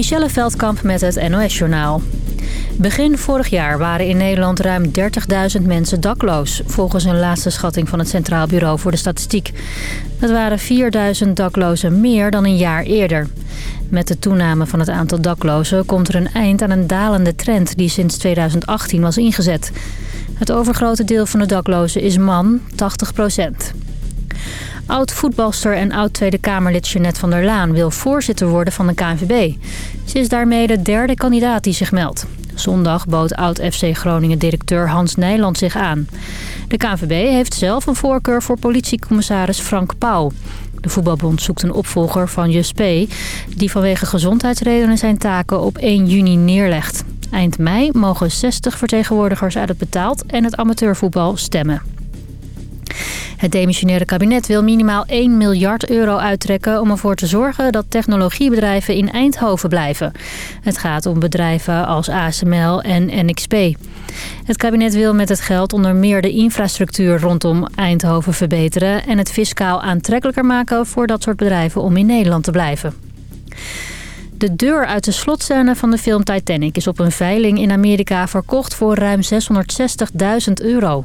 Michelle Veldkamp met het NOS-journaal. Begin vorig jaar waren in Nederland ruim 30.000 mensen dakloos... volgens een laatste schatting van het Centraal Bureau voor de Statistiek. Dat waren 4.000 daklozen meer dan een jaar eerder. Met de toename van het aantal daklozen komt er een eind aan een dalende trend... die sinds 2018 was ingezet. Het overgrote deel van de daklozen is man, 80 procent. Oud-voetbalster en oud-Tweede Kamerlid Jeanette van der Laan wil voorzitter worden van de KNVB. Ze is daarmee de derde kandidaat die zich meldt. Zondag bood oud-FC Groningen-directeur Hans Nijland zich aan. De KNVB heeft zelf een voorkeur voor politiecommissaris Frank Pauw. De voetbalbond zoekt een opvolger van Jus P... die vanwege gezondheidsredenen zijn taken op 1 juni neerlegt. Eind mei mogen 60 vertegenwoordigers uit het betaald en het amateurvoetbal stemmen. Het demissionaire kabinet wil minimaal 1 miljard euro uittrekken... om ervoor te zorgen dat technologiebedrijven in Eindhoven blijven. Het gaat om bedrijven als ASML en NXP. Het kabinet wil met het geld onder meer de infrastructuur rondom Eindhoven verbeteren... en het fiscaal aantrekkelijker maken voor dat soort bedrijven om in Nederland te blijven. De deur uit de slotscène van de film Titanic is op een veiling in Amerika verkocht voor ruim 660.000 euro.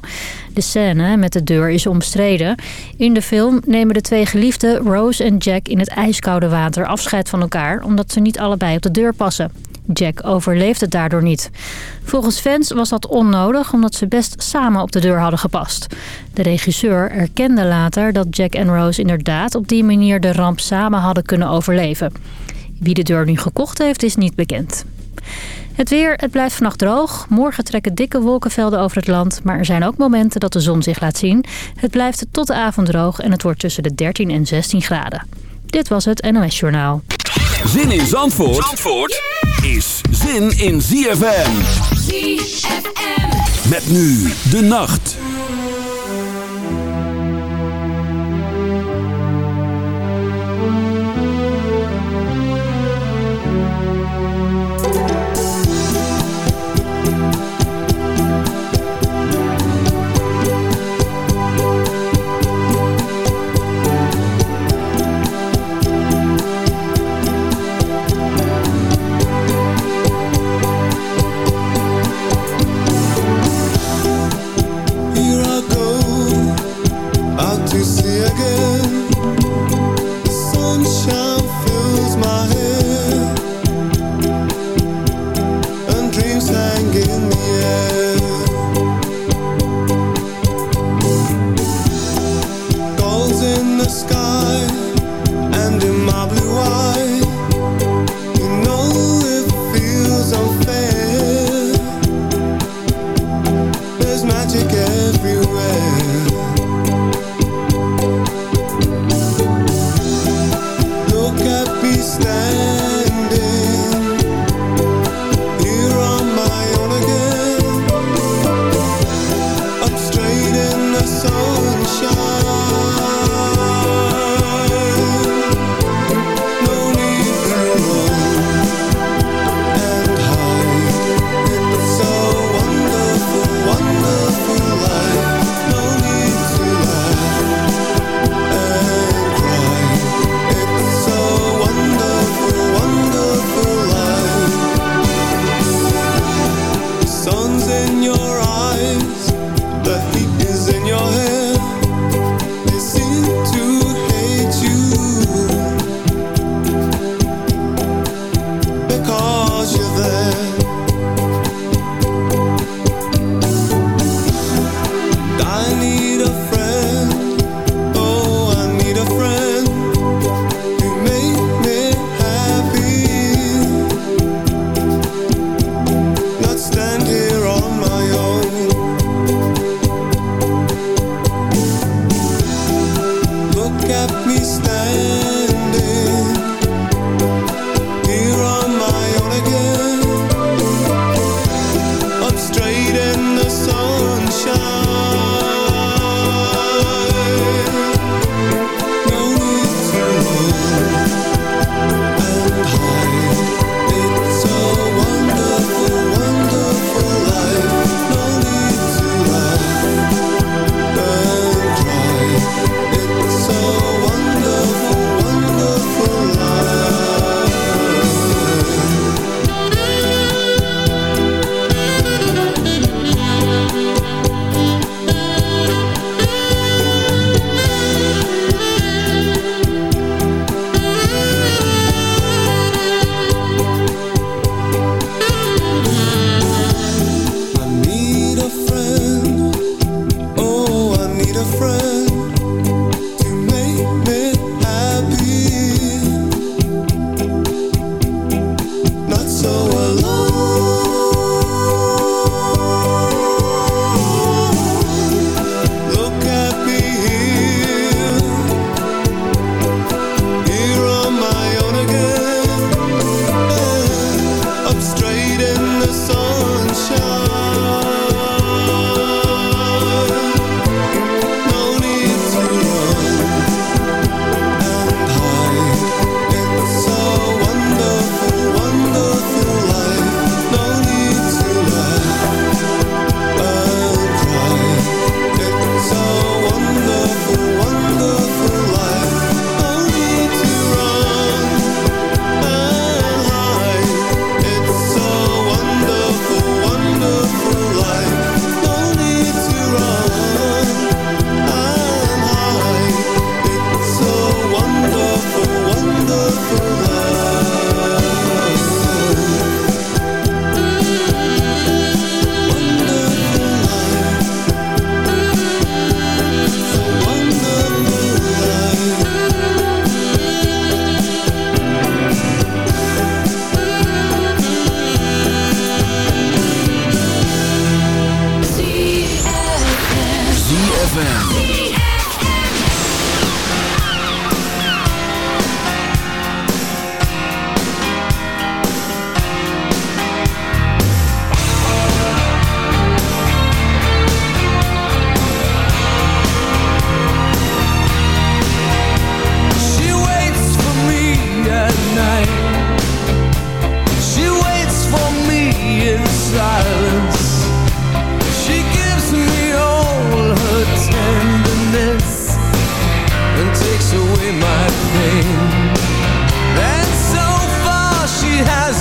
De scène met de deur is omstreden. In de film nemen de twee geliefden Rose en Jack in het ijskoude water afscheid van elkaar... omdat ze niet allebei op de deur passen. Jack overleeft het daardoor niet. Volgens fans was dat onnodig omdat ze best samen op de deur hadden gepast. De regisseur erkende later dat Jack en Rose inderdaad op die manier de ramp samen hadden kunnen overleven. Wie de deur nu gekocht heeft is niet bekend. Het weer, het blijft vannacht droog. Morgen trekken dikke wolkenvelden over het land. Maar er zijn ook momenten dat de zon zich laat zien. Het blijft tot de avond droog en het wordt tussen de 13 en 16 graden. Dit was het NOS Journaal. Zin in Zandvoort, Zandvoort is zin in ZFM. ZFM. Met nu de nacht.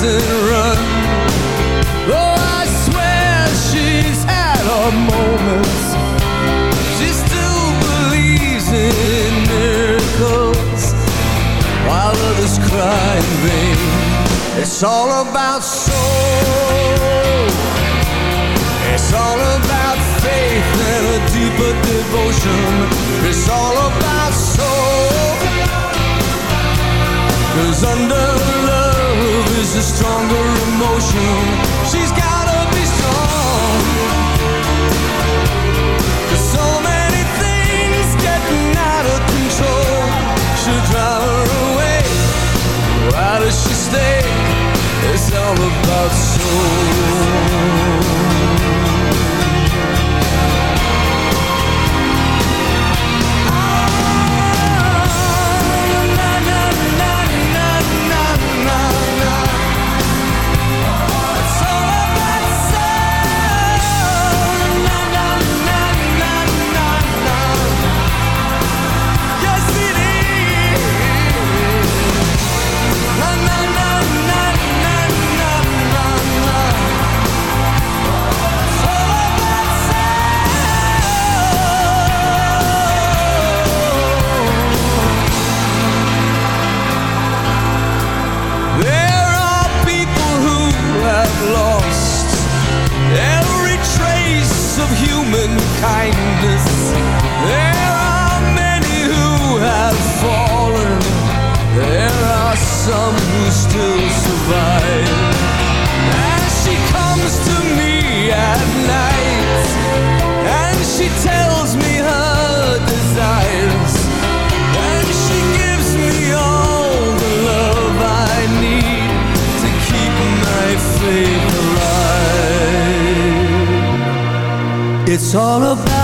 Doesn't run. Oh, I swear she's had her moments. She still believes in miracles while others cry in vain. It's all about soul. It's all about faith and a deeper devotion. It's all about all about soul. Some who still survive. And she comes to me at night and she tells me her desires. And she gives me all the love I need to keep my faith alive. It's all about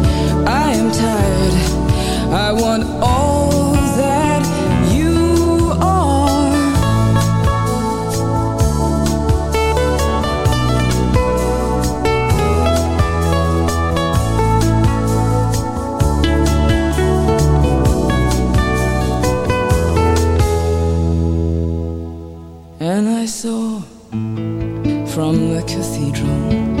I am tired. I want all that you are. And I saw from the cathedral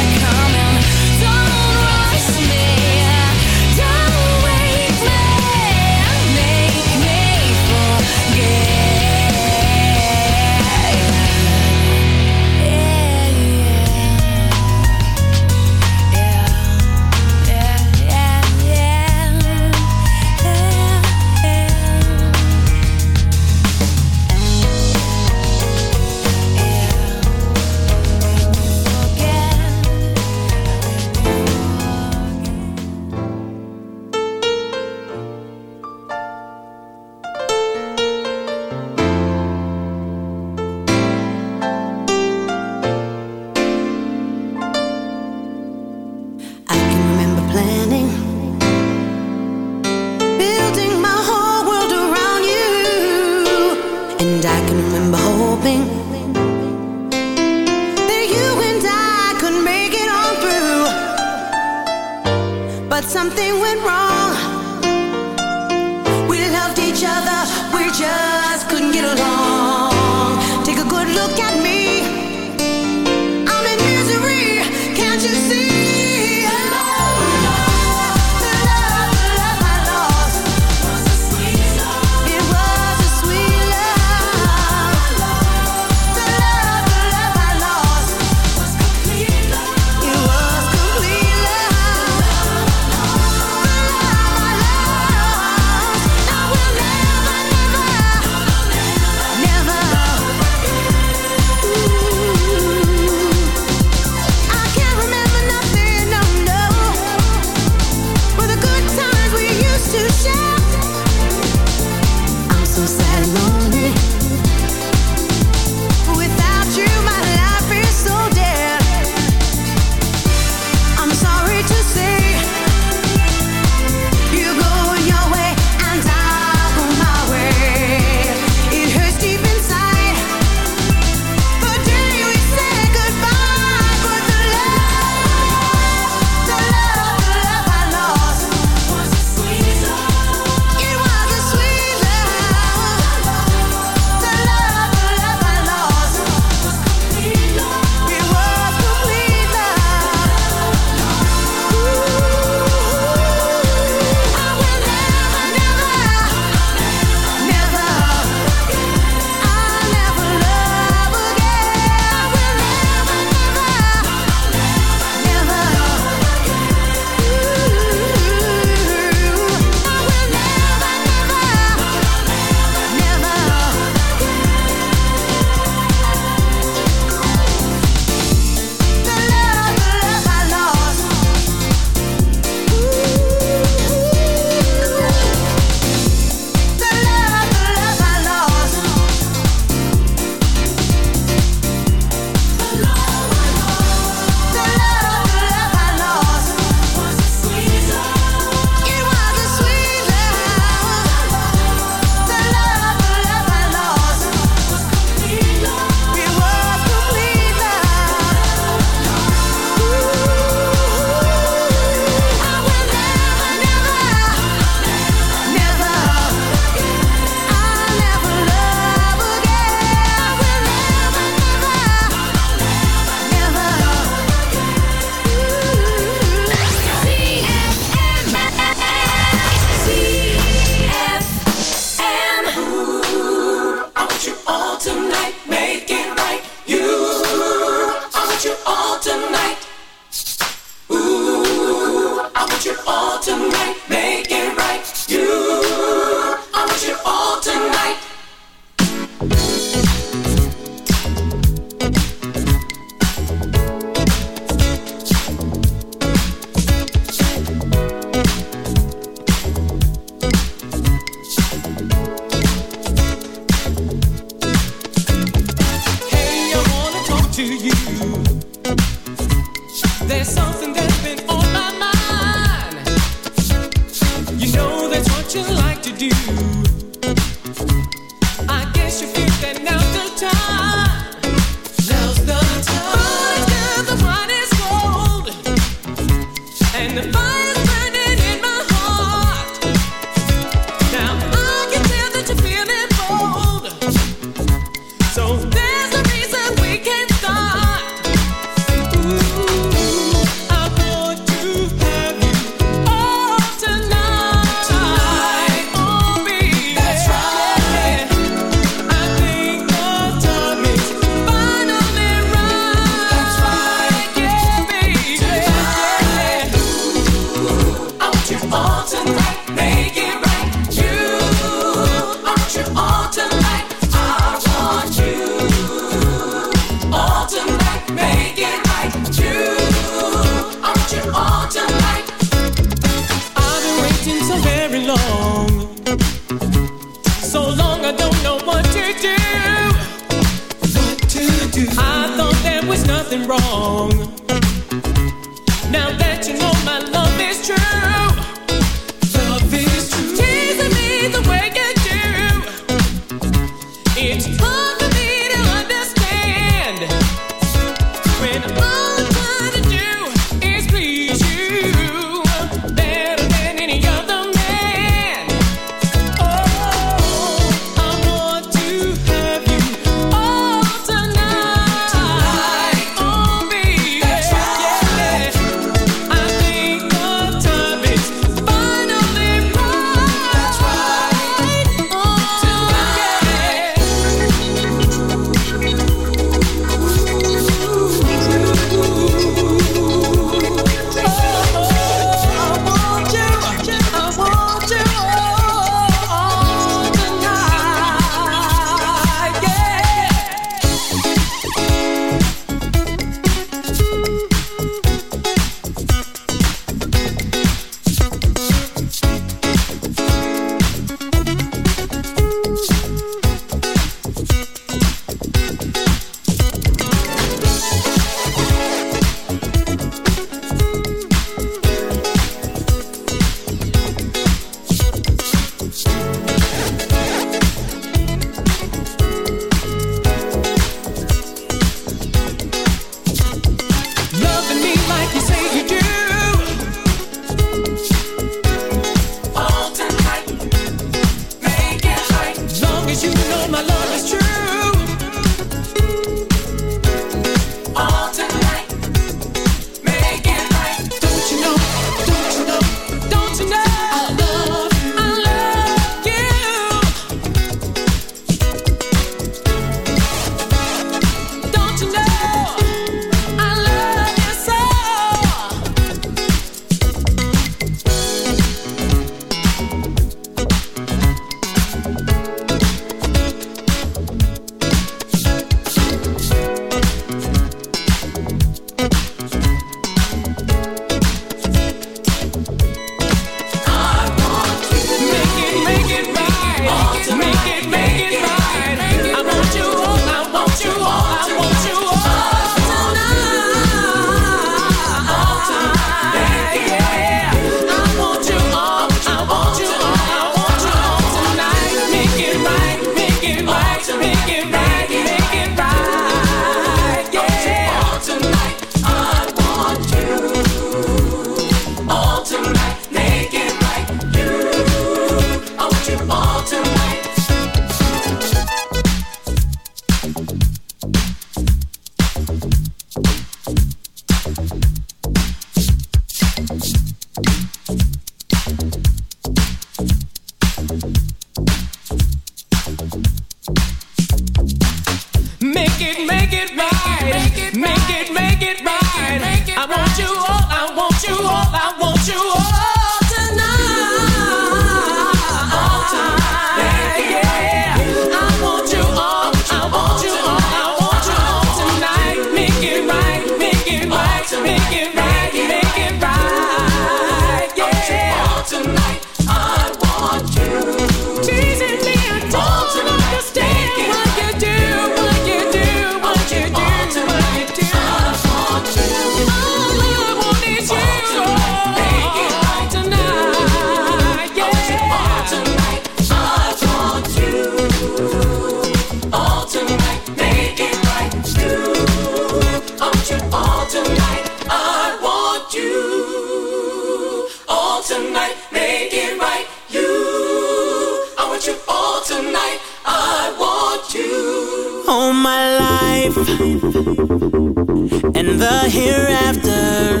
in the hereafter.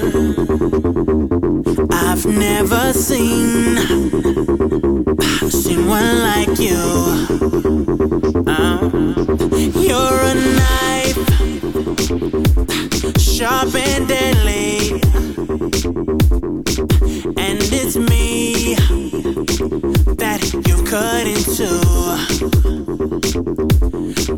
I've never seen seen one like you. Uh, you're a knife, sharp and deadly, and it's me that you cut into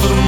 Vermoord.